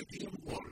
σε λέει,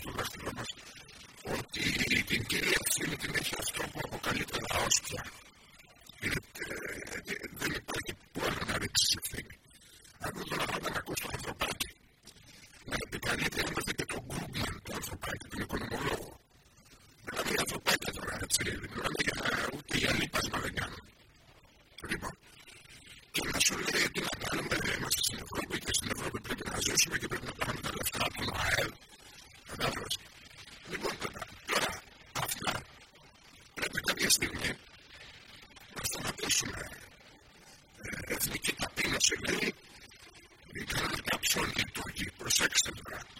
secular fixed in the ground.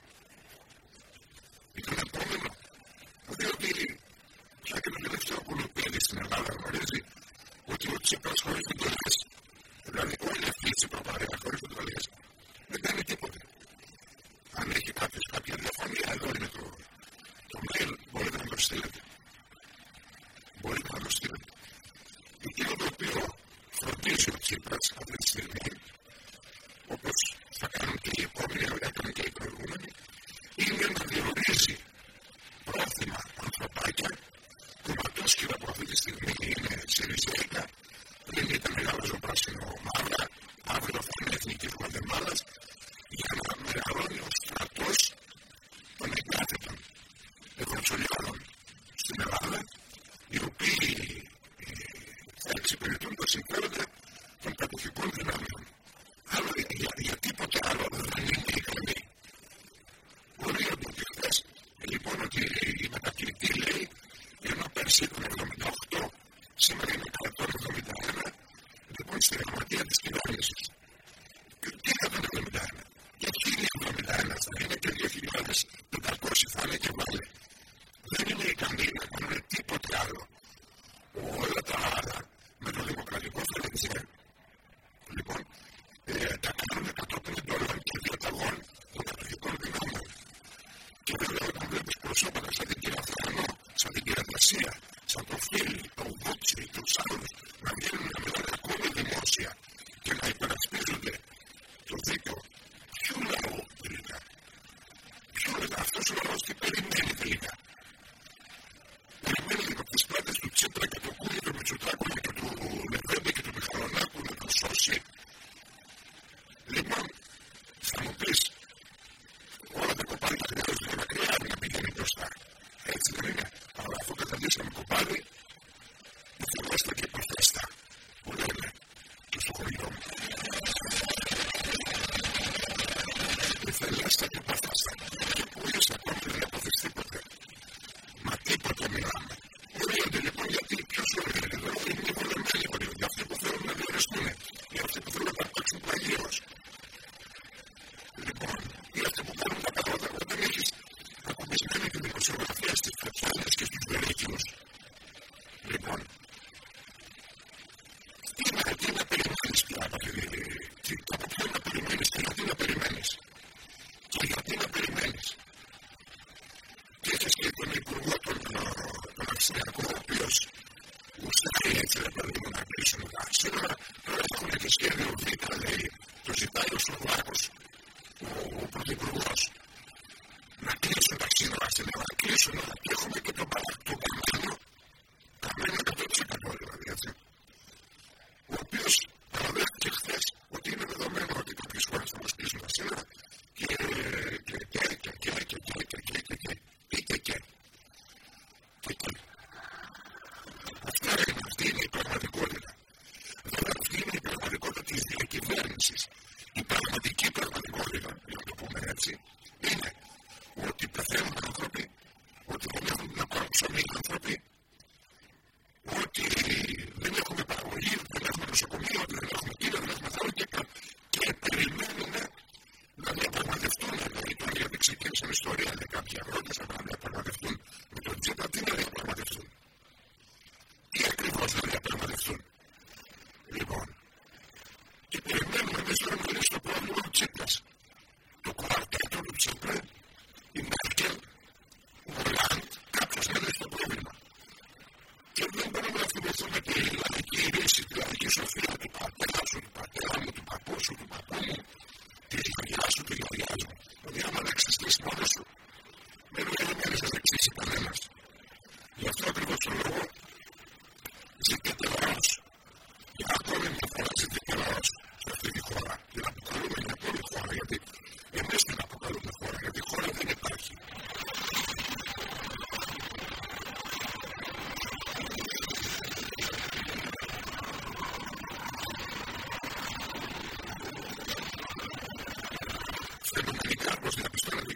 φαινομενικά προ την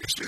κι εσεί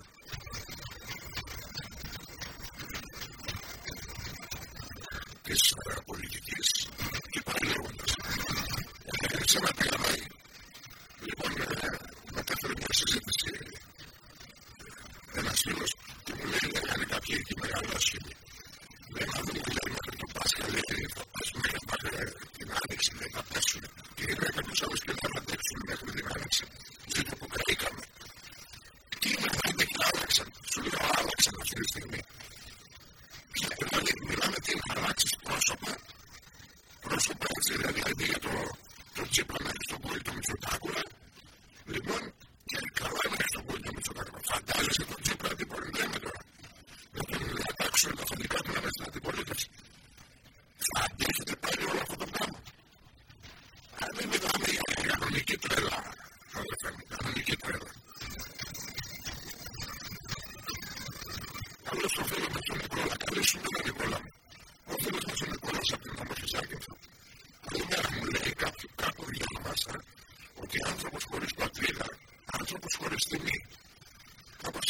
της πολιτικής υπαλλήλοντας. Σε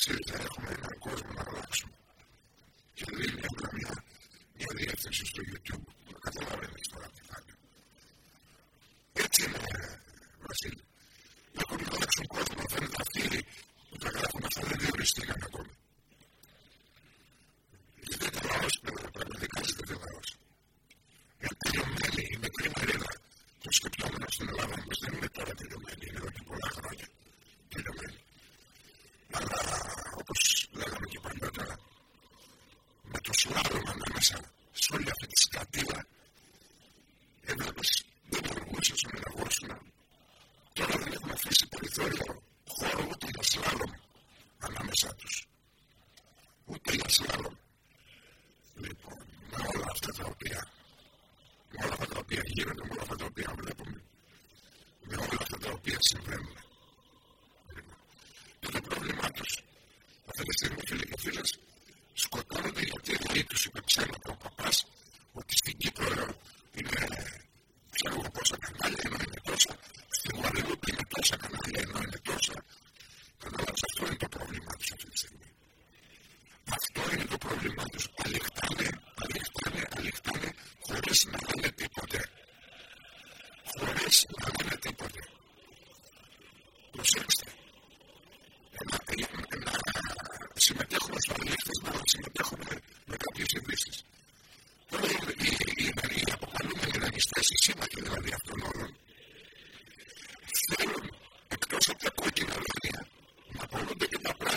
ο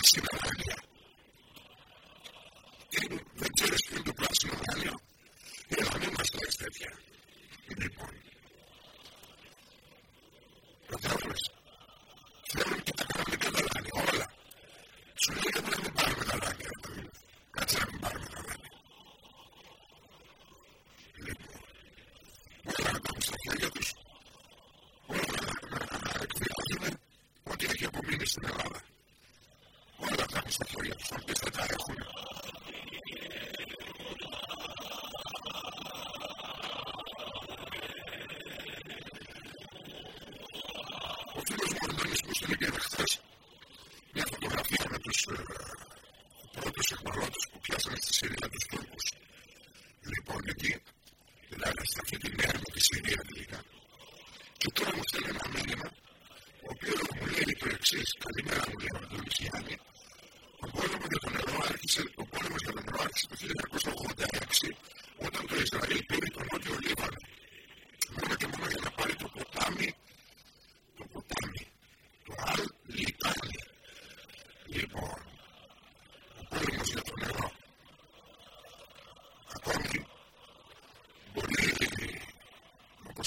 всегда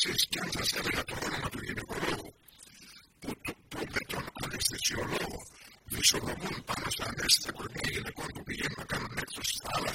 μου λέει το εξή, και αν σας έλεγα το όνομα του γυναικολόγου που, που, που με τον αναισθησιολόγο δυσοδομούν πάνω στα ανέστητα κορμιά γυναικών που πηγαίνουν να κάνουν έκδοση στα άλλα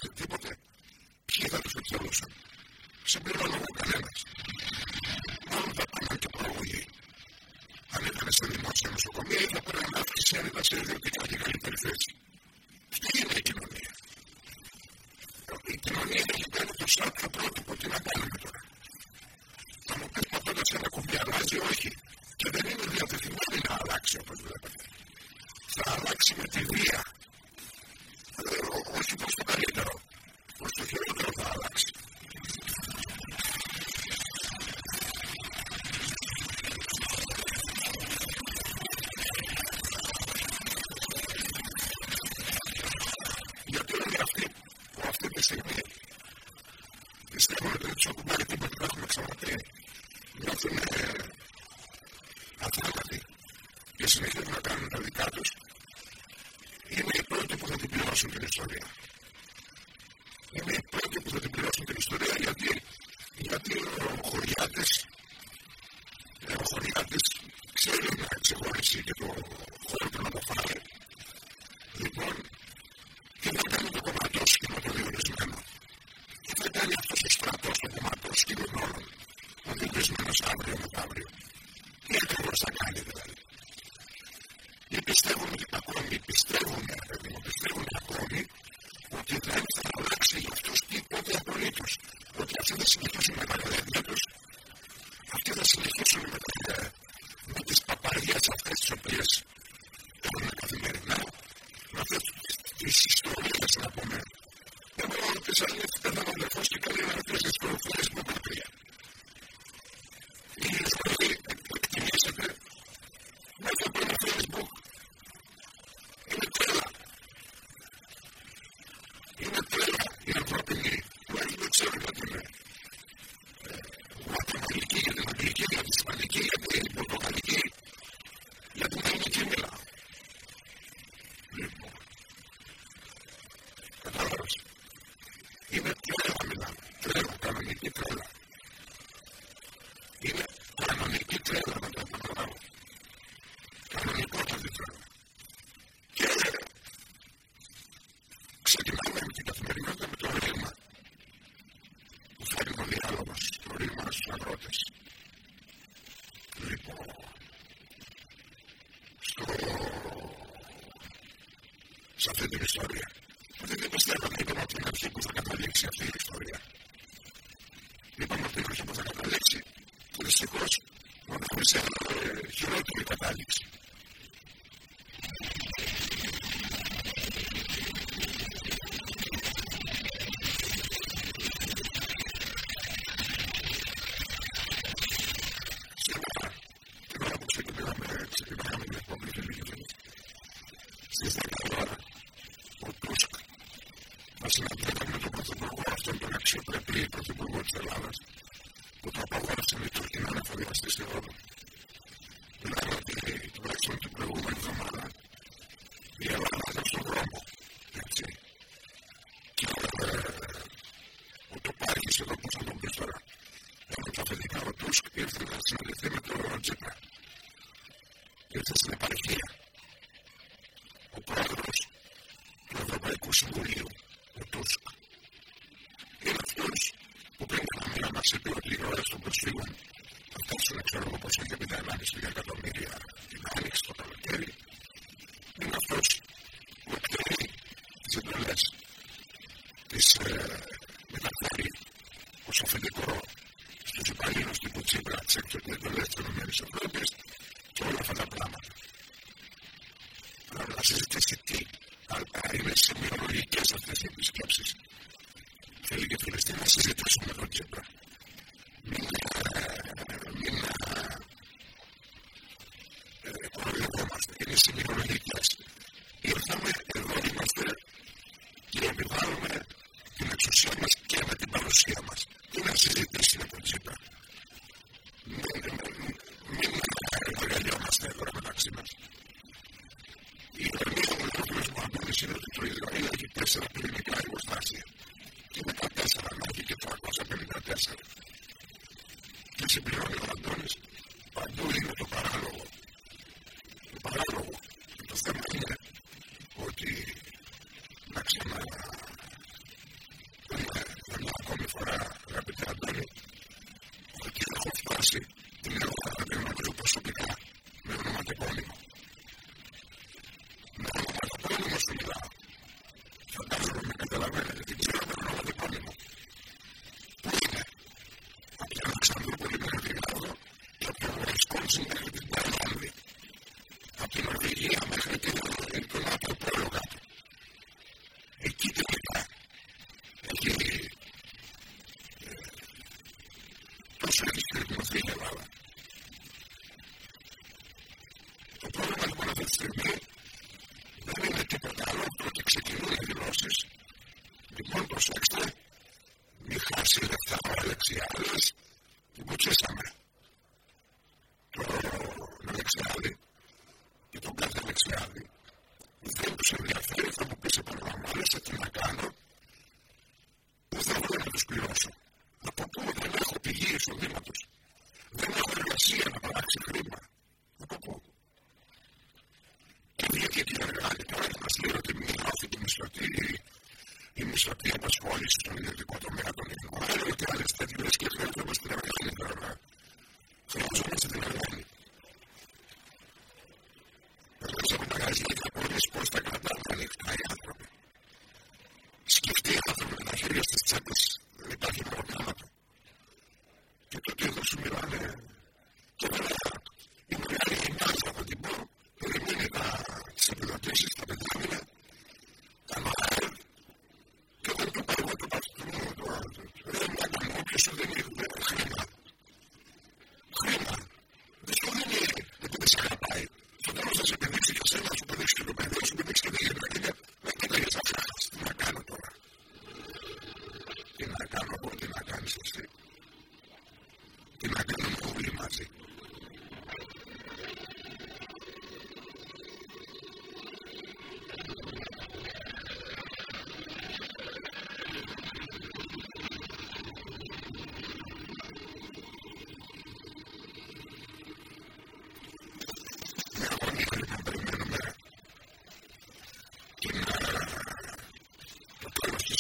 πληρώσουν την ιστορία. Είναι οι πρώτοι που θα την πληρώσουν την ιστορία γιατί, γιατί ο σε αυτή την ιστορία. Γιατί δεν πιστεύαμε, είπαμε από την αρχή που θα καταλήξει αυτή η ιστορία. Είπαμε από την αρχή που θα καταλήξει και δυστυχώ οδηγούμε σε χειρότερη κατάληξη. σκέψεις. Θέλει και αυτή να συζητήσουμε εδώ και πέρα. should be early.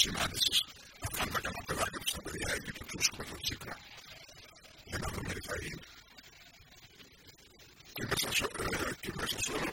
συνάντησης να κάνουν τα καναπεδάκια του στα παιδιά εκεί και του με τον Τσίπρα. Για να δούμε τι θα γίνει. Και μέσα, σε, και μέσα σε όλα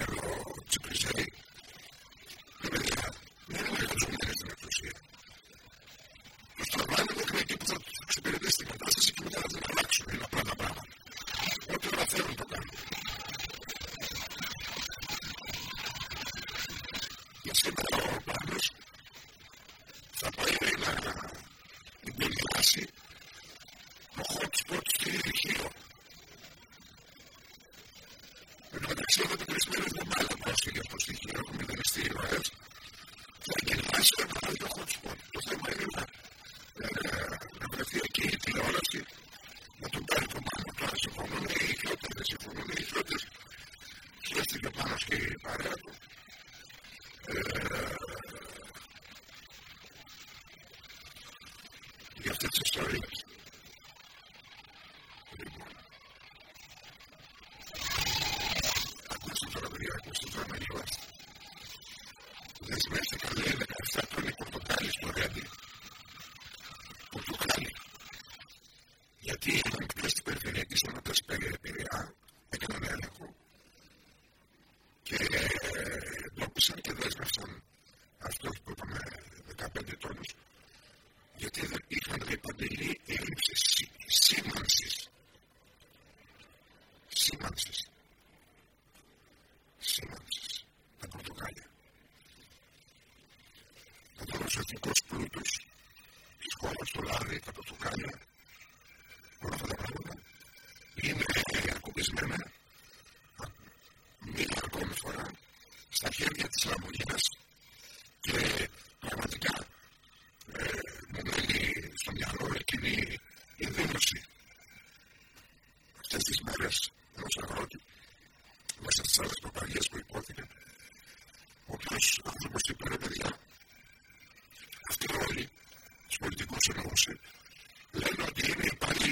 everyone. και από στοιχεία που μεταναστεί η ΟΕΣ θα γεννάσει ένα άλλο. Το θέμα είναι να, ε, να βρεθεί εκεί η τηλεόραση να τον πάρει το μάθημα του αν συμφωνούν ή οι φιλότερες, συμφωνούν ή οι φιλότερες και έστειλε πάνω στη παρέα.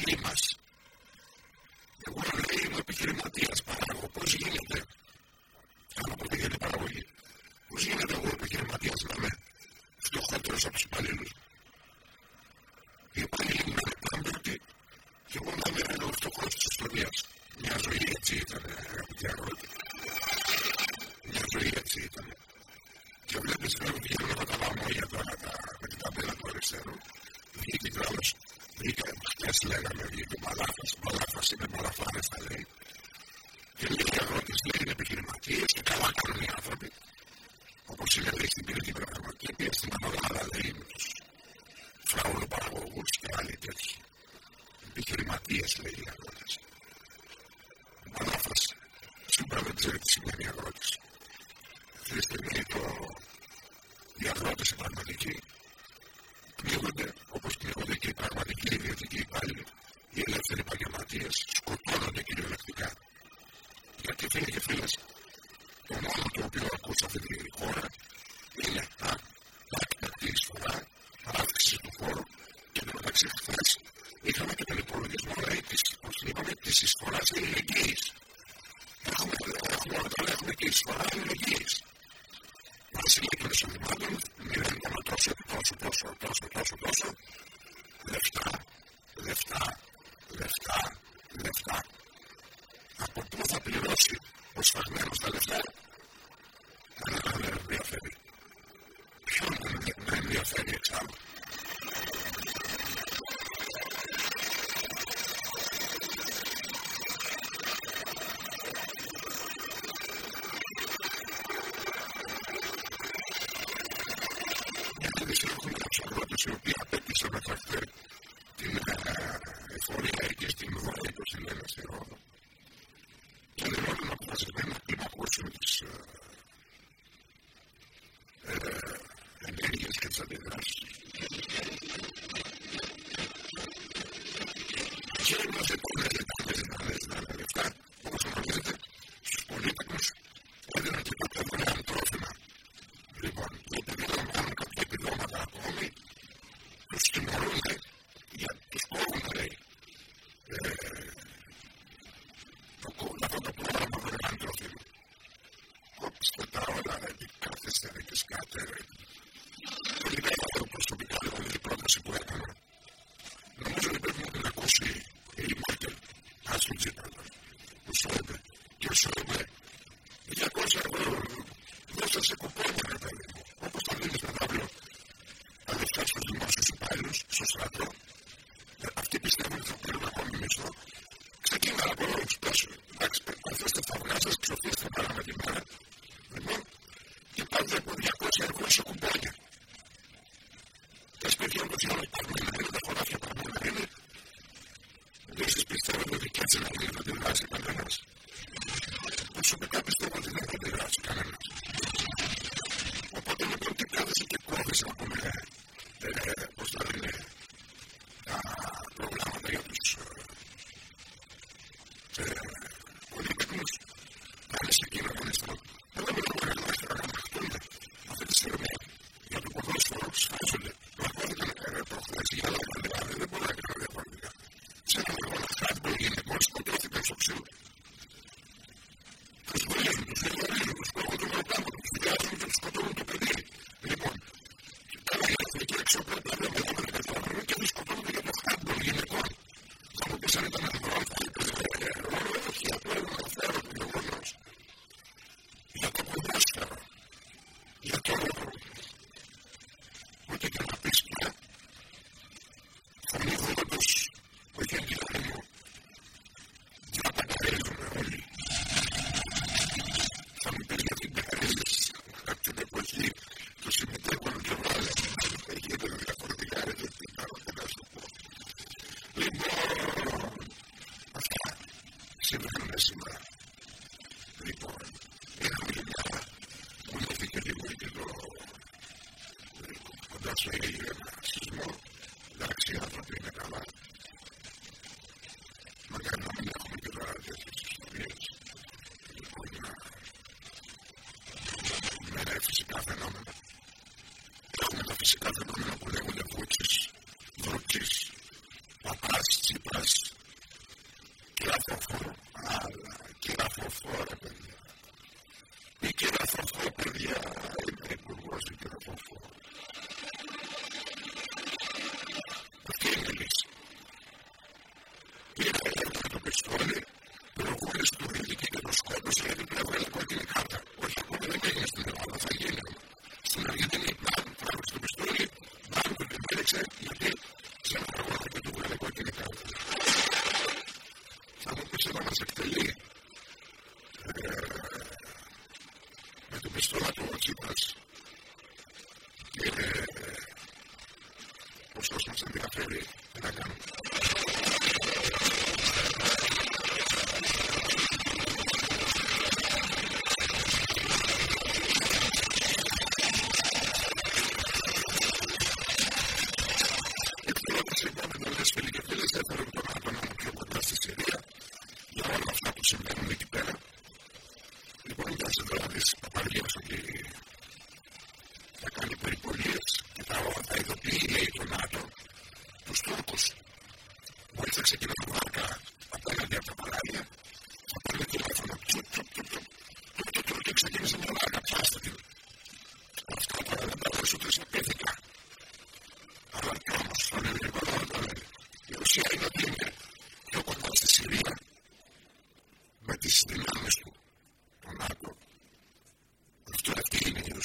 ψυχή. Εγώ να λέει είμαι επιχειρηματίας παράγω. Πώς γίνεται, αν αποτελεί για παραγωγή, πώς γίνεται εγώ επιχειρηματίας να με, φτωχότερος από τους. η οποία απέκτησε να φέρτε την ε, εφορία και στην δωρεά του Ελένα στη Ρόδο. Και ανεβαίνουν αποφασισμένα κλιμακώσουν τις ε,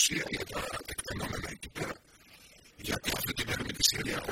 Συρία για τα τεκτενόμενα εκεί πέρα. Γιατί αυτή την έρμη της Συρίας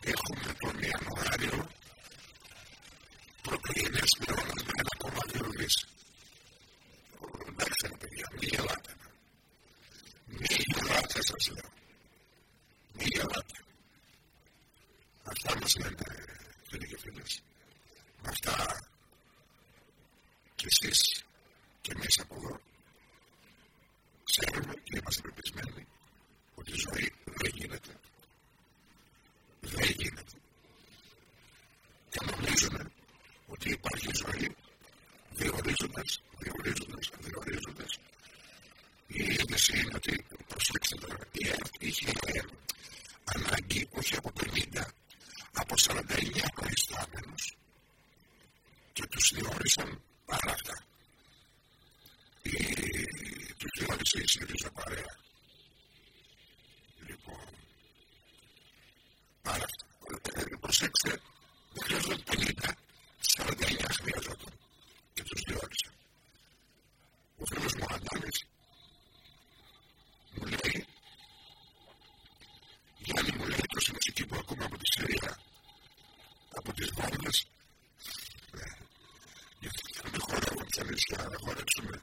Έχουμε τον Ιανουάριο. εμείς θα χορέψουμε,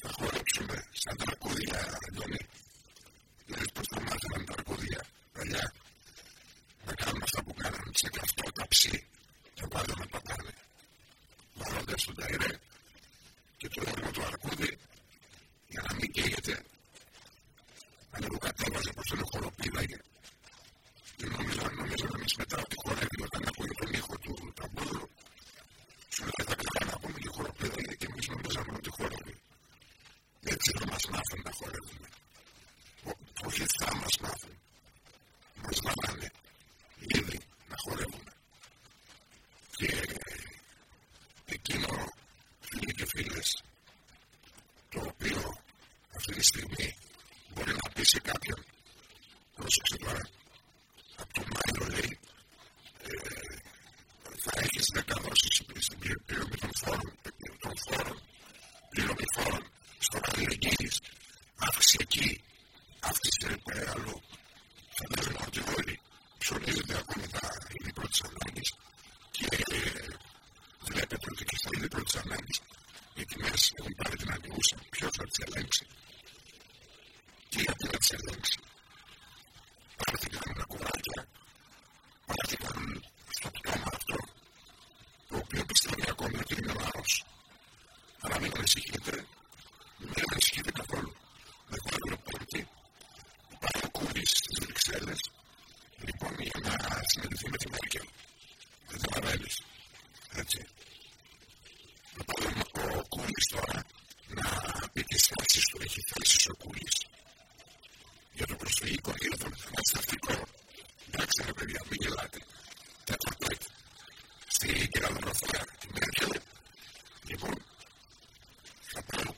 θα χορέψουμε σαν τραγούδια, Αντώνη. pick up your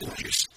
employers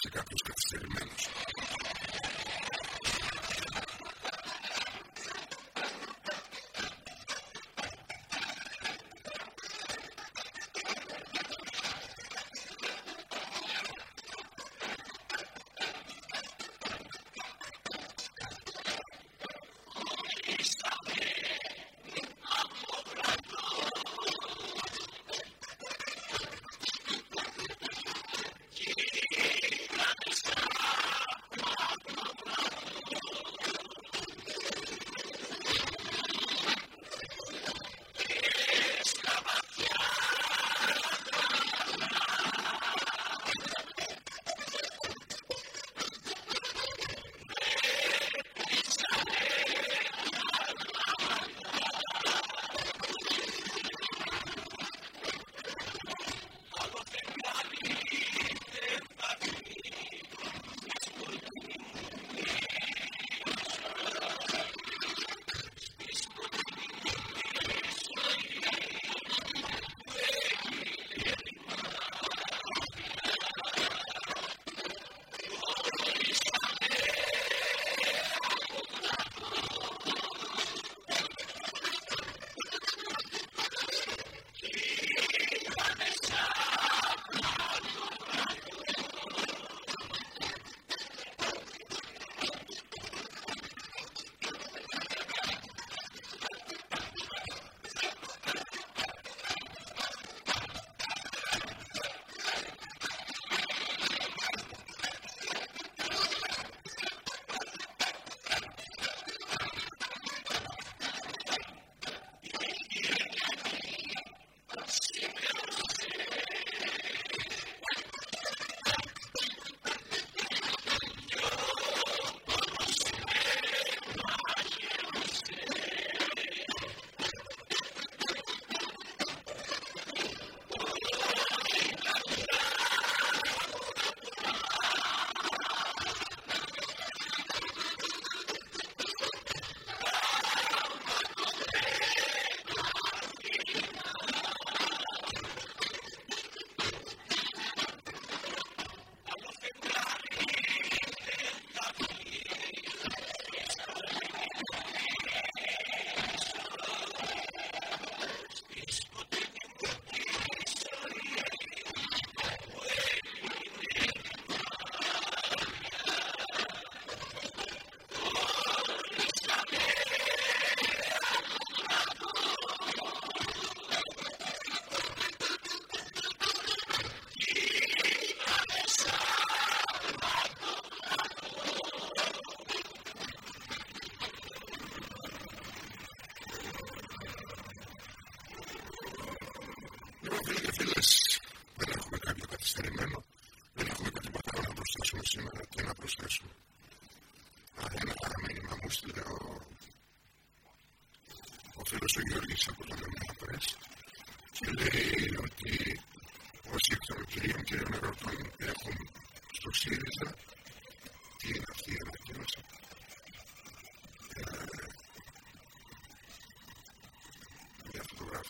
για τα μηνύματά